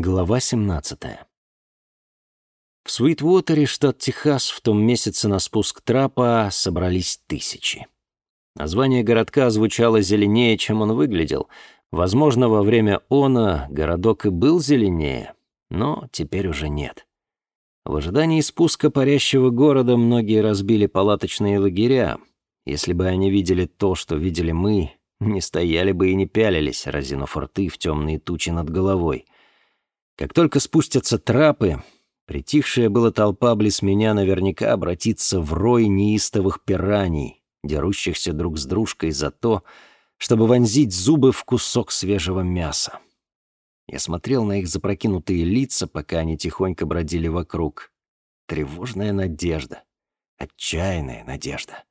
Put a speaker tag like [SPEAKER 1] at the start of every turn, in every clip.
[SPEAKER 1] Глава 17. В Суитвотере, штат Техас, в том месяце на спуск трапа собрались тысячи. Название городка звучало зеленее, чем он выглядел. Возможно, во время она городок и был зеленее, но теперь уже нет. В ожидании спуска парящего города многие разбили палаточные лагеря. Если бы они видели то, что видели мы, не стояли бы и не пялились, разинув рты в темные тучи над головой — как только спустятся трапы, притихшая была толпа близ меня наверняка обратится в рой неистовых пираний, дерущихся друг с дружкой за то, чтобы вонзить зубы в кусок свежего мяса. Я смотрел на их запрокинутые лица, пока они тихонько бродили вокруг. Тревожная надежда, отчаянная надежда.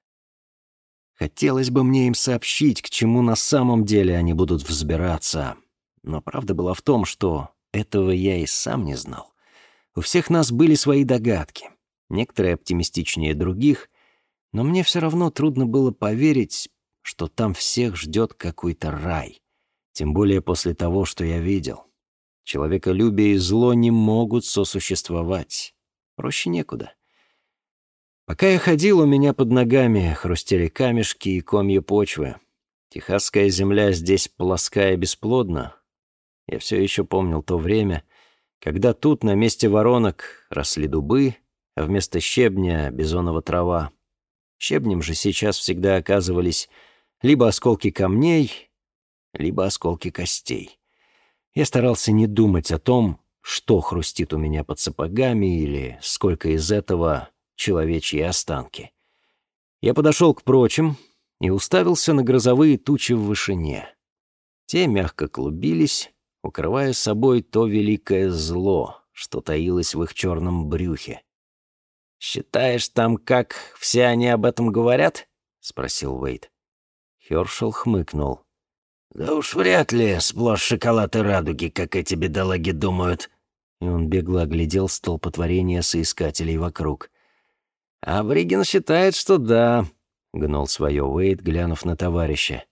[SPEAKER 1] Хотелось бы мне им сообщить, к чему на самом деле они будут взбираться. Но правда была в том, что этого я и сам не знал. У всех нас были свои догадки, некоторые оптимистичнее других, но мне все равно трудно было поверить, что там всех ждет какой-то рай, тем более после того, что я видел. Человеколюбие и зло не могут сосуществовать. Проще некуда. Пока я ходил, у меня под ногами хрустели камешки и комья почвы. Техасская земля здесь плоская и бесплодна, я все еще помнил то время, когда тут на месте воронок росли дубы, а вместо щебня — бизонова трава. Щебнем же сейчас всегда оказывались либо осколки камней, либо осколки костей. Я старался не думать о том, что хрустит у меня под сапогами или сколько из этого человечьи останки. Я подошел к прочим и уставился на грозовые тучи в вышине. Те мягко клубились, укрывая собой то великое зло, что таилось в их черном брюхе. «Считаешь, там как все они об этом говорят?» — спросил Уэйд. Хершел хмыкнул. «Да уж вряд ли сплошь шоколад и радуги, как эти бедолаги думают». И он бегло оглядел столпотворение соискателей вокруг. «А Бригин считает, что да», — гнул свое Уэйд, глянув на товарища.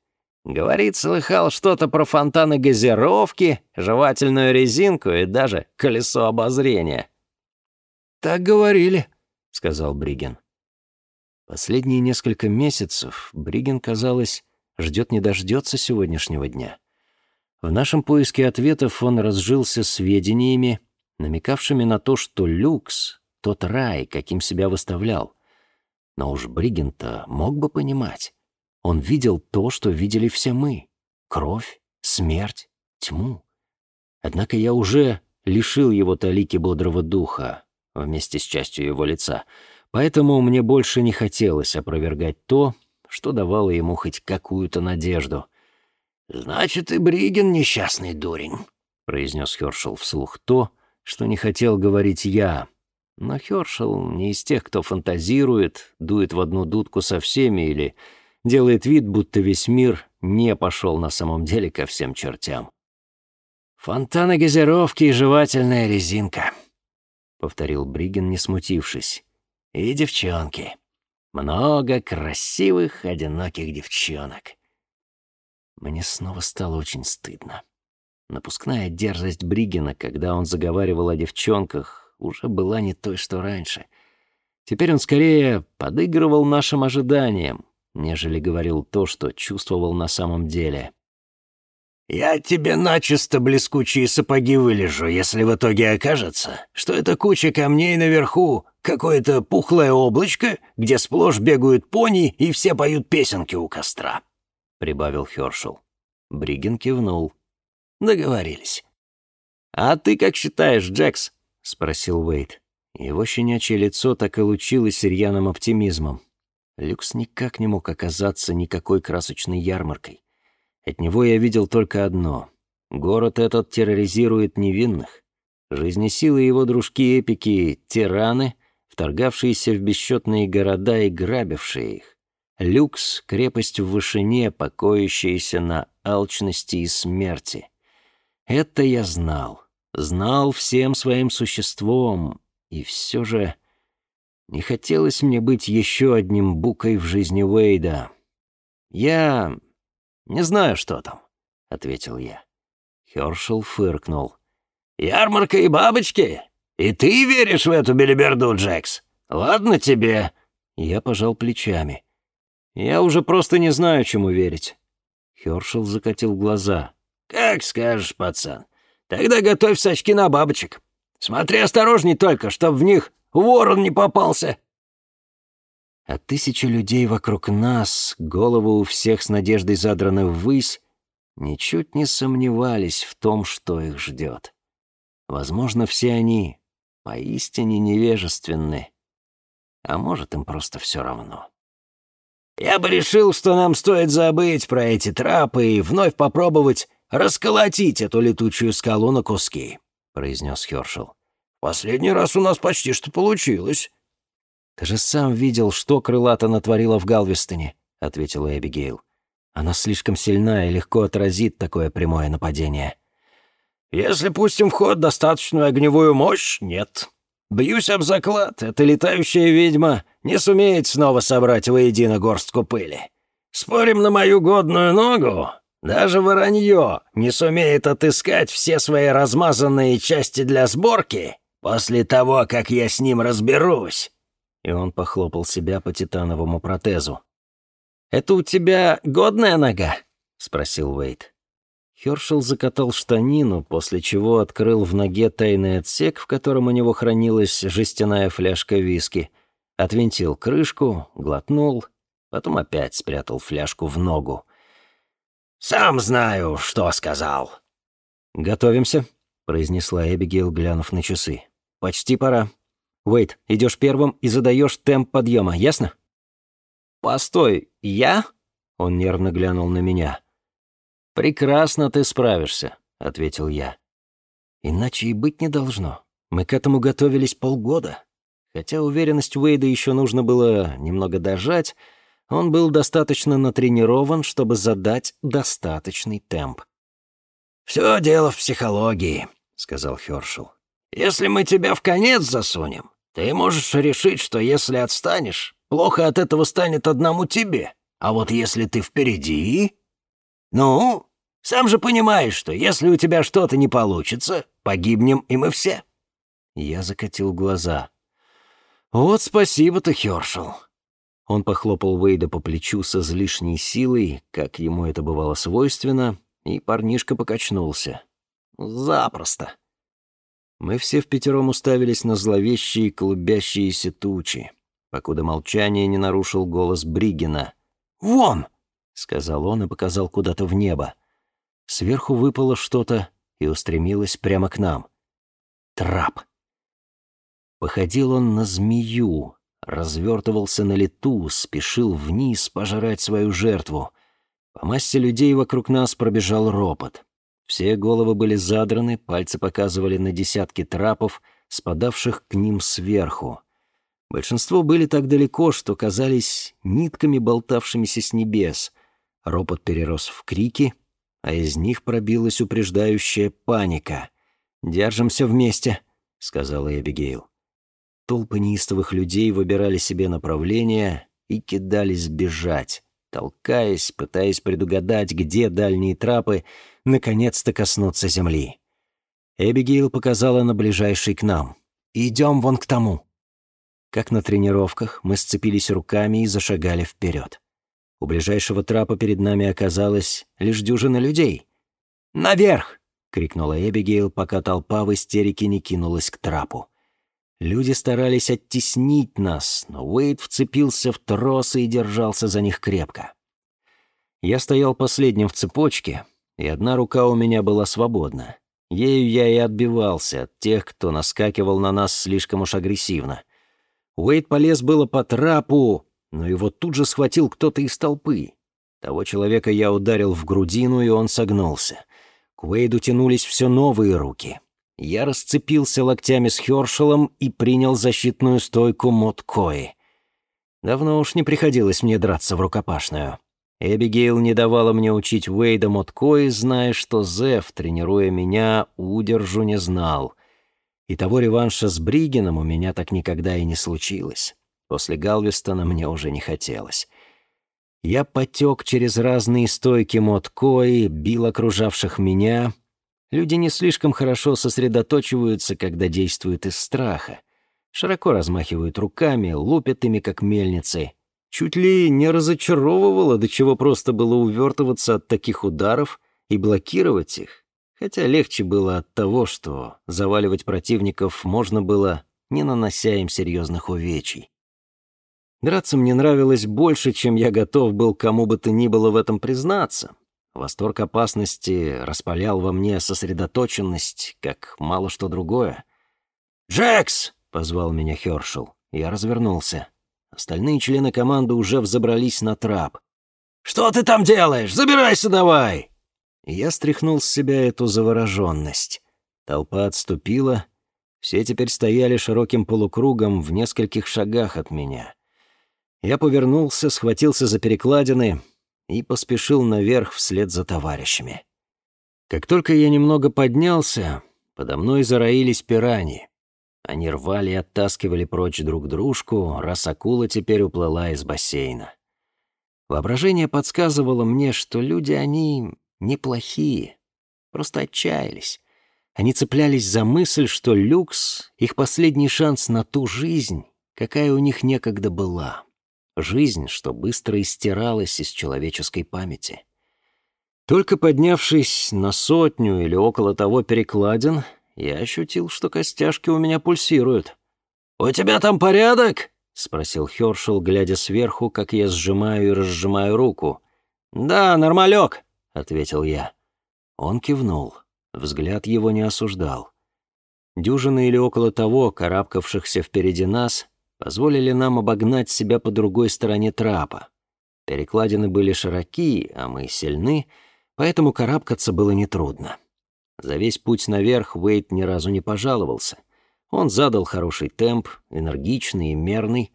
[SPEAKER 1] Говорит, слыхал что-то про фонтаны газировки, жевательную резинку и даже колесо обозрения. «Так говорили», — сказал Бриген. Последние несколько месяцев Бриген, казалось, ждет не дождется сегодняшнего дня. В нашем поиске ответов он разжился сведениями, намекавшими на то, что люкс — тот рай, каким себя выставлял. Но уж Бригин-то мог бы понимать. Он видел то, что видели все мы — кровь, смерть, тьму. Однако я уже лишил его талики бодрого духа вместе с частью его лица, поэтому мне больше не хотелось опровергать то, что давало ему хоть какую-то надежду. «Значит, и Бриген несчастный дурень», — произнес Хершел вслух то, что не хотел говорить я. Но Хершел не из тех, кто фантазирует, дует в одну дудку со всеми или делает вид, будто весь мир не пошел на самом деле ко всем чертям. «Фонтаны газировки и жевательная резинка», — повторил Бриген, не смутившись. «И девчонки. Много красивых, одиноких девчонок». Мне снова стало очень стыдно. Напускная дерзость Бригена, когда он заговаривал о девчонках, уже была не той, что раньше. Теперь он скорее подыгрывал нашим ожиданиям, нежели говорил то, что чувствовал на самом деле. «Я тебе начисто блескучие сапоги вылежу, если в итоге окажется, что это куча камней наверху, какое-то пухлое облачко, где сплошь бегают пони и все поют песенки у костра», — прибавил Хёршел. Бригин кивнул. «Договорились». «А ты как считаешь, Джекс?» — спросил Уэйд. Его щенячье лицо так и лучилось рьяным оптимизмом. Люкс никак не мог оказаться никакой красочной ярмаркой. От него я видел только одно. Город этот терроризирует невинных. Жизнесилы его дружки-эпики — тираны, вторгавшиеся в бесчетные города и грабившие их. Люкс — крепость в вышине, покоящаяся на алчности и смерти. Это я знал. Знал всем своим существом. И все же... Не хотелось мне быть еще одним букой в жизни Уэйда. «Я не знаю, что там», — ответил я. Хершел фыркнул.
[SPEAKER 2] Ярмарка и бабочки? И ты веришь в эту белиберду, Джекс? Ладно тебе».
[SPEAKER 1] Я пожал плечами. «Я уже просто не знаю, чему верить». Хершел закатил глаза.
[SPEAKER 2] «Как скажешь, пацан. Тогда готовь сачки на бабочек. Смотри осторожней только, чтоб в них ворон не попался».
[SPEAKER 1] А тысячи людей вокруг нас, голову у всех с надеждой задраны ввысь, ничуть не сомневались в том, что их ждет. Возможно, все они поистине невежественны, а может, им просто все равно.
[SPEAKER 2] «Я бы решил, что нам стоит забыть про эти трапы и вновь попробовать расколотить эту летучую скалу на куски», — произнес Хершел. «Последний раз у нас почти что получилось».
[SPEAKER 1] «Ты же сам видел, что крылата натворила в Галвестоне», — ответила Эбигейл. «Она слишком сильна и легко отразит такое прямое нападение».
[SPEAKER 2] «Если пустим в ход достаточную огневую мощь, нет. Бьюсь об заклад, эта летающая ведьма не сумеет снова собрать воедино горстку пыли. Спорим на мою годную ногу? Даже воронье не сумеет отыскать все свои размазанные части для сборки после того, как я с ним разберусь»
[SPEAKER 1] и он похлопал себя по титановому протезу. «Это у тебя годная нога?» — спросил Уэйт. Хершел закатал штанину, после чего открыл в ноге тайный отсек, в котором у него хранилась жестяная фляжка виски, отвинтил крышку, глотнул, потом опять спрятал фляжку в ногу.
[SPEAKER 2] «Сам знаю, что сказал».
[SPEAKER 1] «Готовимся», — произнесла Эбигейл, глянув на часы. «Почти пора». Уэйт, идешь первым и задаешь темп подъема, ясно? Постой, я? Он нервно глянул на меня. Прекрасно ты справишься, ответил я. Иначе и быть не должно. Мы к этому готовились полгода. Хотя уверенность Уэйда еще нужно было немного дожать, он был достаточно натренирован, чтобы задать достаточный темп.
[SPEAKER 2] «Все дело в психологии», — сказал Хершел. «Если мы тебя в конец засунем, ты можешь решить, что если отстанешь, плохо от этого станет одному тебе. А вот если ты впереди... Ну, сам же понимаешь, что если у тебя что-то не получится, погибнем и мы все».
[SPEAKER 1] Я закатил глаза. «Вот спасибо-то, Хёршел». Он похлопал Уэйда по плечу со излишней силой, как ему это бывало свойственно, и парнишка покачнулся. «Запросто». Мы все в пятером уставились на зловещие клубящиеся тучи, покуда молчание не нарушил голос Бригина.
[SPEAKER 2] «Вон!»
[SPEAKER 1] — сказал он и показал куда-то в небо. Сверху выпало что-то и устремилось прямо к нам. Трап. Походил он на змею, развертывался на лету, спешил вниз пожрать свою жертву. По массе людей вокруг нас пробежал ропот. Все головы были задраны, пальцы показывали на десятки трапов, спадавших к ним сверху. Большинство были так далеко, что казались нитками, болтавшимися с небес. Ропот перерос в крики, а из них пробилась упреждающая паника. «Держимся вместе», — сказала Эбигейл. Толпы неистовых людей выбирали себе направление и кидались бежать, толкаясь, пытаясь предугадать, где дальние трапы — наконец-то коснуться земли. Эбигейл показала на ближайший к нам. «Идем вон к тому». Как на тренировках, мы сцепились руками и зашагали вперед. У ближайшего трапа перед нами оказалось лишь дюжина людей. «Наверх!» — крикнула Эбигейл, пока толпа в истерике не кинулась к трапу. Люди старались оттеснить нас, но Уэйд вцепился в тросы и держался за них крепко. Я стоял последним в цепочке, и одна рука у меня была свободна. Ею я и отбивался от тех, кто наскакивал на нас слишком уж агрессивно. Уэйд полез было по трапу, но его тут же схватил кто-то из толпы. Того человека я ударил в грудину, и он согнулся. К Уэйду тянулись все новые руки. Я расцепился локтями с Хёршелом и принял защитную стойку Моткои. Давно уж не приходилось мне драться в рукопашную. Эбигейл не давала мне учить Уэйда Моткои, зная, что Зев, тренируя меня, удержу не знал. И того реванша с Бригином у меня так никогда и не случилось. После Галвестона мне уже не хотелось. Я потек через разные стойки Моткои, бил окружавших меня. Люди не слишком хорошо сосредоточиваются, когда действуют из страха. Широко размахивают руками, лупят ими, как мельницы. Чуть ли не разочаровывало, до чего просто было увертываться от таких ударов и блокировать их. Хотя легче было от того, что заваливать противников можно было, не нанося им серьезных увечий. Драться мне нравилось больше, чем я готов был кому бы то ни было в этом признаться. Восторг опасности распалял во мне сосредоточенность, как мало что другое.
[SPEAKER 2] «Джекс!»
[SPEAKER 1] — позвал меня Хёршел. Я развернулся. Остальные члены команды уже взобрались на трап.
[SPEAKER 2] «Что ты там делаешь? Забирайся давай!»
[SPEAKER 1] Я стряхнул с себя эту завороженность. Толпа отступила. Все теперь стояли широким полукругом в нескольких шагах от меня. Я повернулся, схватился за перекладины и поспешил наверх вслед за товарищами. Как только я немного поднялся, подо мной зароились пираньи. Они рвали и оттаскивали прочь друг дружку, раз акула теперь уплыла из бассейна. Воображение подсказывало мне, что люди они неплохие, просто отчаялись. Они цеплялись за мысль, что люкс — их последний шанс на ту жизнь, какая у них некогда была. Жизнь, что быстро истиралась из человеческой памяти. Только поднявшись на сотню или около того перекладин, я ощутил, что костяшки у меня пульсируют.
[SPEAKER 2] «У тебя там порядок?»
[SPEAKER 1] — спросил Хёршел, глядя сверху, как я сжимаю и разжимаю руку. «Да, нормалек», — ответил я. Он кивнул. Взгляд его не осуждал. Дюжины или около того, карабкавшихся впереди нас, позволили нам обогнать себя по другой стороне трапа. Перекладины были широки, а мы сильны, поэтому карабкаться было нетрудно. За весь путь наверх Уэйт ни разу не пожаловался. Он задал хороший темп, энергичный и мерный.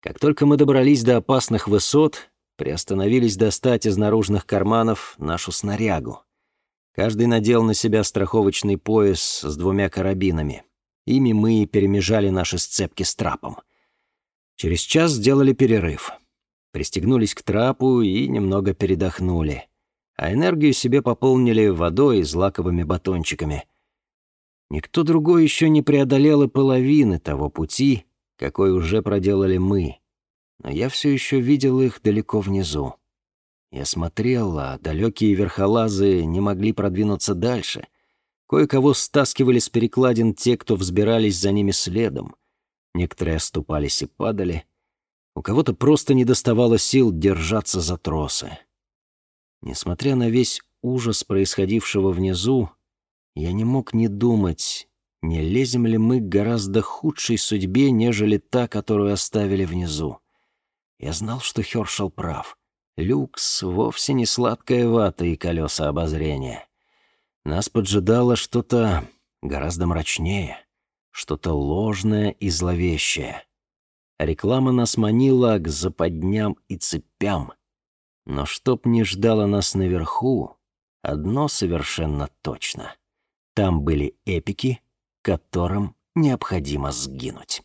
[SPEAKER 1] Как только мы добрались до опасных высот, приостановились достать из наружных карманов нашу снарягу. Каждый надел на себя страховочный пояс с двумя карабинами. Ими мы и перемежали наши сцепки с трапом. Через час сделали перерыв. Пристегнулись к трапу и немного передохнули а энергию себе пополнили водой и злаковыми батончиками. Никто другой еще не преодолел и половины того пути, какой уже проделали мы, но я все еще видел их далеко внизу. Я смотрел, а далекие верхолазы не могли продвинуться дальше. Кое-кого стаскивали с перекладин те, кто взбирались за ними следом. Некоторые оступались и падали. У кого-то просто не доставало сил держаться за тросы. Несмотря на весь ужас происходившего внизу, я не мог не думать, не лезем ли мы к гораздо худшей судьбе, нежели та, которую оставили внизу. Я знал, что Хёршел прав. Люкс — вовсе не сладкая вата и колеса обозрения. Нас поджидало что-то гораздо мрачнее, что-то ложное и зловещее. Реклама нас манила к западням и цепям — но чтоб не ждало нас наверху, одно совершенно точно. Там были эпики, которым необходимо сгинуть.